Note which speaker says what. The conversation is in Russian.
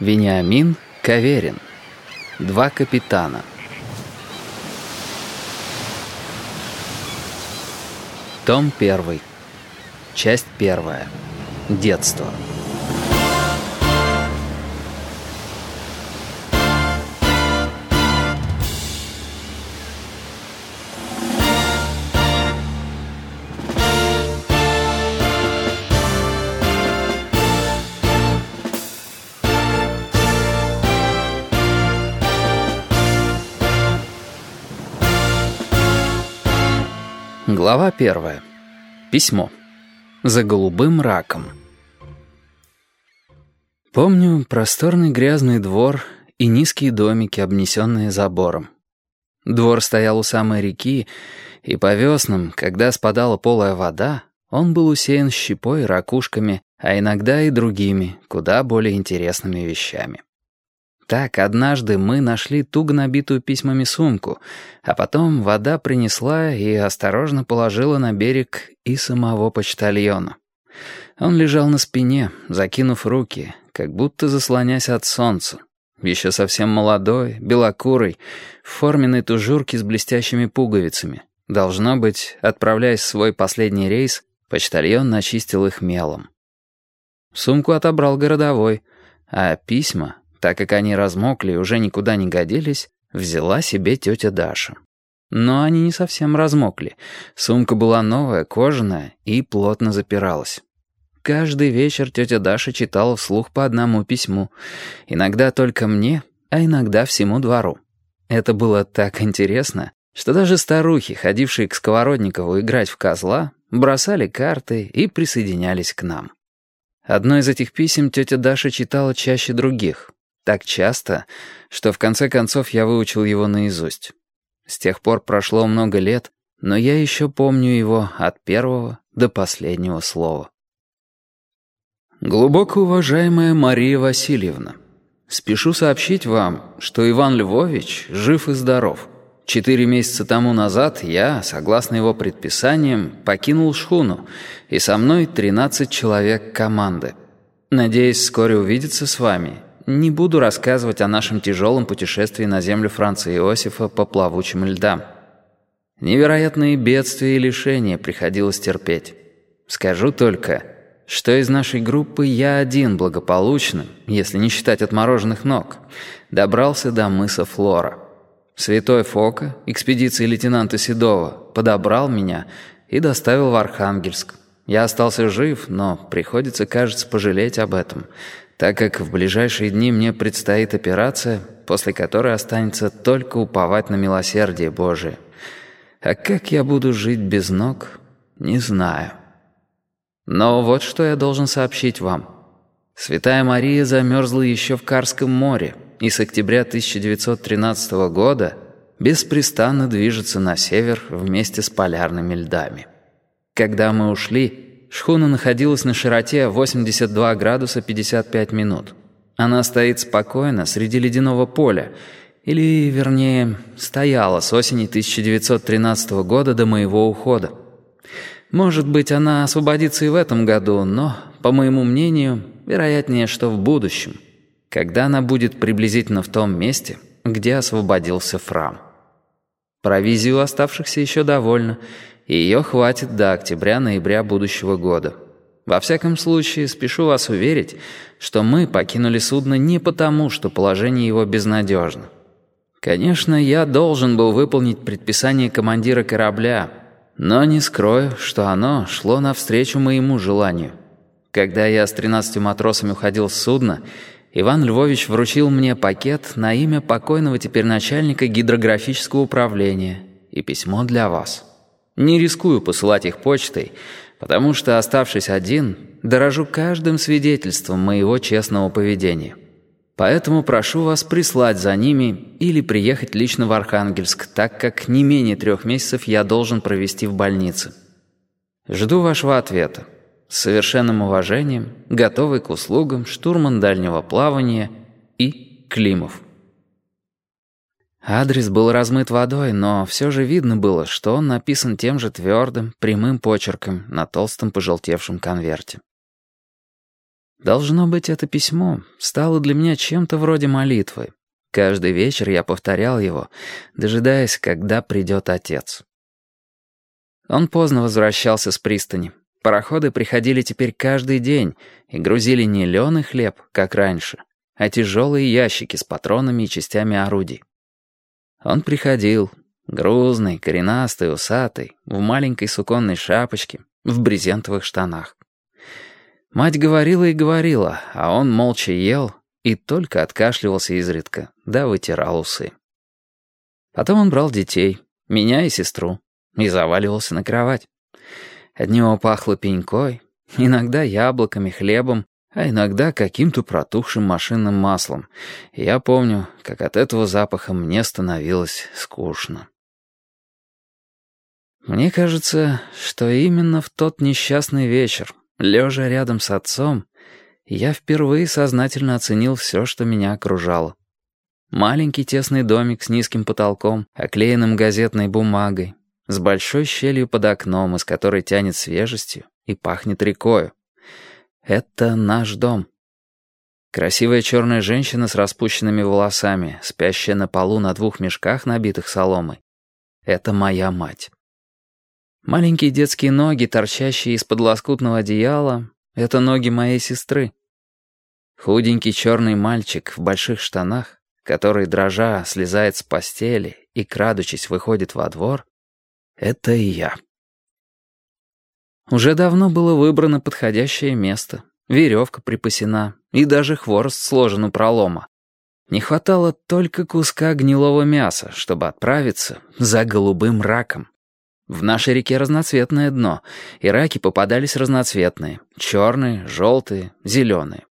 Speaker 1: Вениамин Каверин. Два капитана. Том 1. Часть 1. Детство. Глава первая. Письмо. За голубым раком. Помню просторный грязный двор и низкие домики, обнесенные забором. Двор стоял у самой реки, и по веснам, когда спадала полая вода, он был усеян щепой ракушками, а иногда и другими, куда более интересными вещами. Так, однажды мы нашли туго набитую письмами сумку, а потом вода принесла и осторожно положила на берег и самого почтальона. Он лежал на спине, закинув руки, как будто заслонясь от солнца. Еще совсем молодой, белокурый, в форменной тужурке с блестящими пуговицами. Должно быть, отправляясь в свой последний рейс, почтальон начистил их мелом. Сумку отобрал городовой, а письма так как они размокли и уже никуда не годились, взяла себе тетя Даша. Но они не совсем размокли. Сумка была новая, кожаная и плотно запиралась. Каждый вечер тетя Даша читала вслух по одному письму. Иногда только мне, а иногда всему двору. Это было так интересно, что даже старухи, ходившие к Сковородникову играть в козла, бросали карты и присоединялись к нам. Одно из этих писем тетя Даша читала чаще других, так часто, что в конце концов я выучил его наизусть. С тех пор прошло много лет, но я еще помню его от первого до последнего слова. Глубоко уважаемая Мария Васильевна, спешу сообщить вам, что Иван Львович жив и здоров. Четыре месяца тому назад я, согласно его предписаниям, покинул шхуну, и со мной 13 человек команды. Надеюсь вскоре увидеться с вами не буду рассказывать о нашем тяжелом путешествии на землю Франца Иосифа по плавучим льдам. Невероятные бедствия и лишения приходилось терпеть. Скажу только, что из нашей группы я один благополучно, если не считать отмороженных ног, добрался до мыса Флора. Святой Фока, экспедиции лейтенанта Седова, подобрал меня и доставил в Архангельск. Я остался жив, но приходится, кажется, пожалеть об этом — так как в ближайшие дни мне предстоит операция, после которой останется только уповать на милосердие Божие. А как я буду жить без ног, не знаю. Но вот что я должен сообщить вам. Святая Мария замерзла еще в Карском море и с октября 1913 года беспрестанно движется на север вместе с полярными льдами. Когда мы ушли, Шхуна находилась на широте 82 градуса 55 минут. Она стоит спокойно среди ледяного поля, или, вернее, стояла с осени 1913 года до моего ухода. Может быть, она освободится и в этом году, но, по моему мнению, вероятнее, что в будущем, когда она будет приблизительно в том месте, где освободился Фрам. Провизию оставшихся еще довольно — ее хватит до октября-ноября будущего года. Во всяком случае, спешу вас уверить, что мы покинули судно не потому, что положение его безнадежно. Конечно, я должен был выполнить предписание командира корабля, но не скрою, что оно шло навстречу моему желанию. Когда я с тринадцатью матросами уходил с судна, Иван Львович вручил мне пакет на имя покойного теперь начальника гидрографического управления и письмо для вас. Не рискую посылать их почтой, потому что, оставшись один, дорожу каждым свидетельством моего честного поведения. Поэтому прошу вас прислать за ними или приехать лично в Архангельск, так как не менее трех месяцев я должен провести в больнице. Жду вашего ответа. С совершенным уважением, готовый к услугам, штурман дальнего плавания и Климов. Адрес был размыт водой, но все же видно было, что он написан тем же твердым, прямым почерком на толстом пожелтевшем конверте. Должно быть, это письмо стало для меня чем-то вроде молитвы. Каждый вечер я повторял его, дожидаясь, когда придет отец. Он поздно возвращался с пристани. Пароходы приходили теперь каждый день и грузили не лен хлеб, как раньше, а тяжелые ящики с патронами и частями орудий. Он приходил, грузный, коренастый, усатый, в маленькой суконной шапочке, в брезентовых штанах. Мать говорила и говорила, а он молча ел и только откашливался изредка, да вытирал усы. Потом он брал детей, меня и сестру, и заваливался на кровать. От него пахло пенькой, иногда яблоками, хлебом, а иногда каким-то протухшим машинным маслом. И я помню, как от этого запаха мне становилось скучно. Мне кажется, что именно в тот несчастный вечер Лежа рядом с отцом, я впервые сознательно оценил все, что меня окружало. Маленький тесный домик с низким потолком, оклеенным газетной бумагой, с большой щелью под окном, из которой тянет свежестью и пахнет рекою. Это наш дом. Красивая черная женщина с распущенными волосами, спящая на полу на двух мешках, набитых соломой. Это моя мать. Маленькие детские ноги, торчащие из-под лоскутного одеяла, — это ноги моей сестры. Худенький черный мальчик в больших штанах, который, дрожа, слезает с постели и, крадучись, выходит во двор, — это и я. Уже давно было выбрано подходящее место, веревка припасена и даже хворост сложен у пролома. Не хватало только куска гнилого мяса, чтобы отправиться за голубым раком. В нашей реке разноцветное дно, и раки попадались разноцветные — черные, желтые, зеленые.